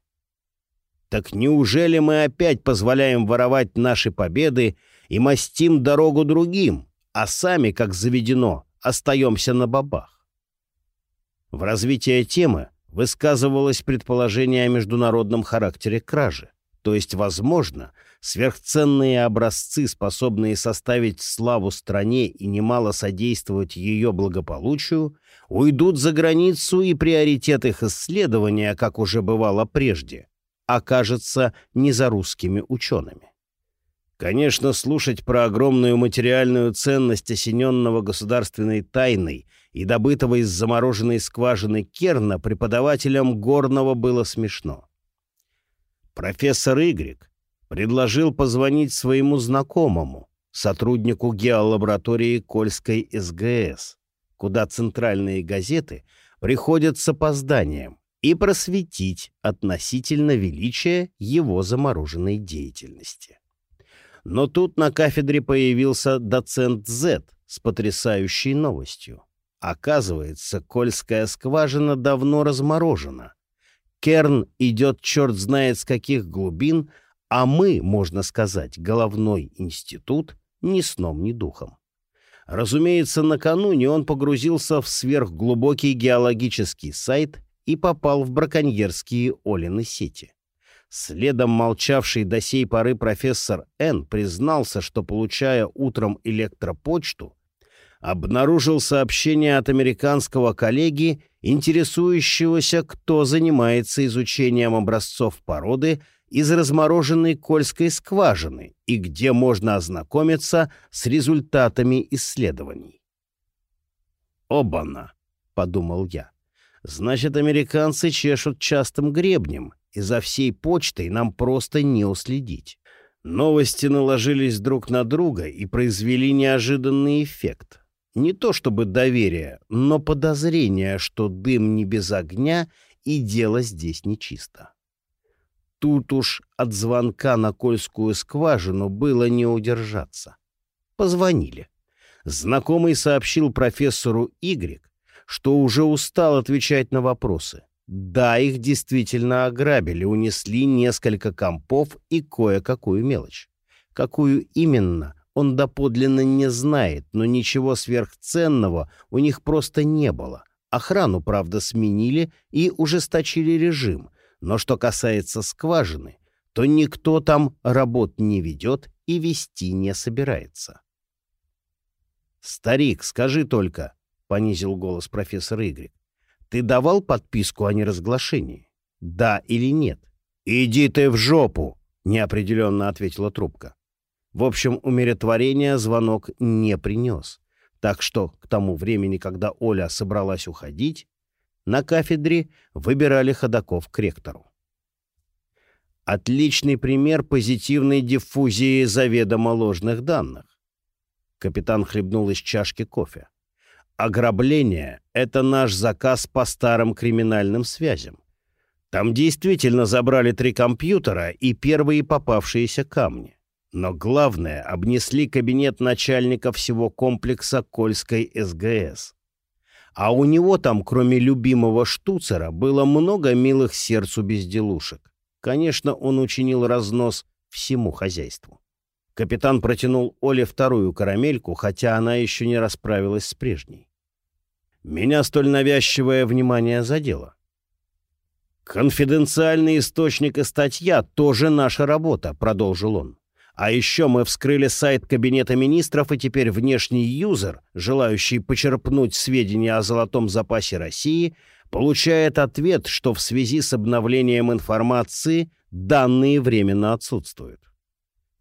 Так неужели мы опять позволяем воровать наши победы и мастим дорогу другим, а сами, как заведено, остаемся на бабах. В развитии темы высказывалось предположение о международном характере кражи, то есть, возможно, сверхценные образцы, способные составить славу стране и немало содействовать ее благополучию, уйдут за границу, и приоритет их исследования, как уже бывало прежде, окажется не за русскими учеными. Конечно, слушать про огромную материальную ценность осененного государственной тайной и добытого из замороженной скважины Керна преподавателям Горного было смешно. Профессор Игрик предложил позвонить своему знакомому, сотруднику геолаборатории Кольской СГС, куда центральные газеты приходят с опозданием, и просветить относительно величия его замороженной деятельности. Но тут на кафедре появился доцент Z с потрясающей новостью. Оказывается, Кольская скважина давно разморожена. Керн идет черт знает с каких глубин, а мы, можно сказать, головной институт, ни сном, ни духом. Разумеется, накануне он погрузился в сверхглубокий геологический сайт и попал в браконьерские Олины сети. Следом молчавший до сей поры профессор Н. признался, что, получая утром электропочту, обнаружил сообщение от американского коллеги, интересующегося, кто занимается изучением образцов породы из размороженной Кольской скважины и где можно ознакомиться с результатами исследований. «Обана!» — подумал я. Значит, американцы чешут частым гребнем, и за всей почтой нам просто не уследить. Новости наложились друг на друга и произвели неожиданный эффект. Не то чтобы доверие, но подозрение, что дым не без огня и дело здесь нечисто. Тут уж от звонка на Кольскую скважину было не удержаться. Позвонили. Знакомый сообщил профессору Игрек, что уже устал отвечать на вопросы. Да, их действительно ограбили, унесли несколько компов и кое-какую мелочь. Какую именно, он доподлинно не знает, но ничего сверхценного у них просто не было. Охрану, правда, сменили и ужесточили режим, но что касается скважины, то никто там работ не ведет и вести не собирается. «Старик, скажи только», понизил голос профессор Игрик. «Ты давал подписку о неразглашении? Да или нет?» «Иди ты в жопу!» — неопределенно ответила трубка. В общем, умиротворения звонок не принес. Так что к тому времени, когда Оля собралась уходить, на кафедре выбирали ходаков к ректору. Отличный пример позитивной диффузии заведомо ложных данных. Капитан хлебнул из чашки кофе. Ограбление — это наш заказ по старым криминальным связям. Там действительно забрали три компьютера и первые попавшиеся камни. Но главное, обнесли кабинет начальника всего комплекса Кольской СГС. А у него там, кроме любимого штуцера, было много милых сердцу безделушек. Конечно, он учинил разнос всему хозяйству. Капитан протянул Оле вторую карамельку, хотя она еще не расправилась с прежней. Меня столь навязчивое внимание задело. «Конфиденциальный источник и статья — тоже наша работа», — продолжил он. «А еще мы вскрыли сайт Кабинета министров, и теперь внешний юзер, желающий почерпнуть сведения о золотом запасе России, получает ответ, что в связи с обновлением информации данные временно отсутствуют.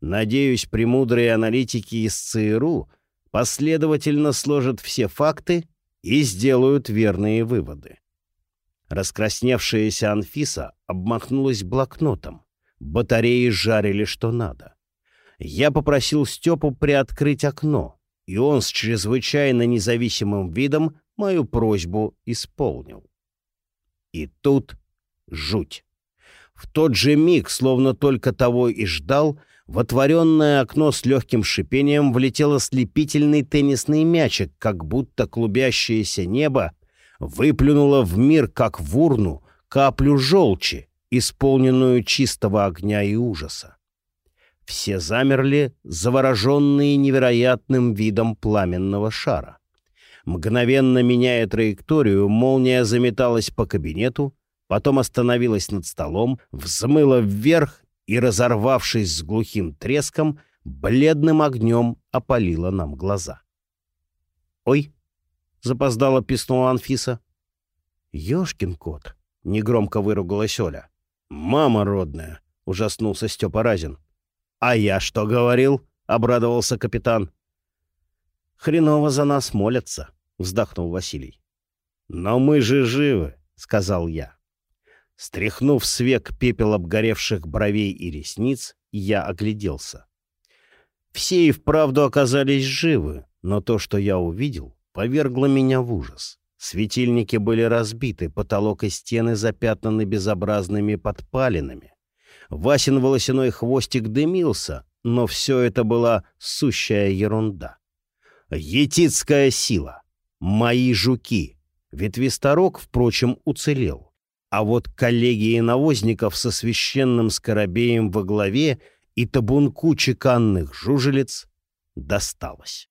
Надеюсь, премудрые аналитики из ЦРУ последовательно сложат все факты и сделают верные выводы. Раскрасневшаяся Анфиса обмахнулась блокнотом. Батареи жарили что надо. Я попросил Степу приоткрыть окно, и он с чрезвычайно независимым видом мою просьбу исполнил. И тут жуть. В тот же миг, словно только того и ждал, в отворенное окно с легким шипением влетел ослепительный теннисный мячик, как будто клубящееся небо выплюнуло в мир, как в урну, каплю желчи, исполненную чистого огня и ужаса. Все замерли, завороженные невероятным видом пламенного шара. Мгновенно меняя траекторию, молния заметалась по кабинету, потом остановилась над столом, взмыла вверх и, разорвавшись с глухим треском, бледным огнем опалила нам глаза. «Ой!» — запоздало писнула Анфиса. «Ешкин кот!» — негромко выругалась Оля. «Мама родная!» — ужаснулся Степа Разин. «А я что говорил?» — обрадовался капитан. «Хреново за нас молятся», — вздохнул Василий. «Но мы же живы», — сказал я. Стряхнув с век пепел обгоревших бровей и ресниц, я огляделся. Все и вправду оказались живы, но то, что я увидел, повергло меня в ужас. Светильники были разбиты, потолок и стены запятнаны безобразными подпалинами. Васин волосяной хвостик дымился, но все это была сущая ерунда. Етицкая сила. Мои жуки. Ветвисторог, впрочем, уцелел. А вот коллегии навозников со священным скоробеем во главе и табунку чеканных жужелиц досталось.